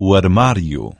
o armário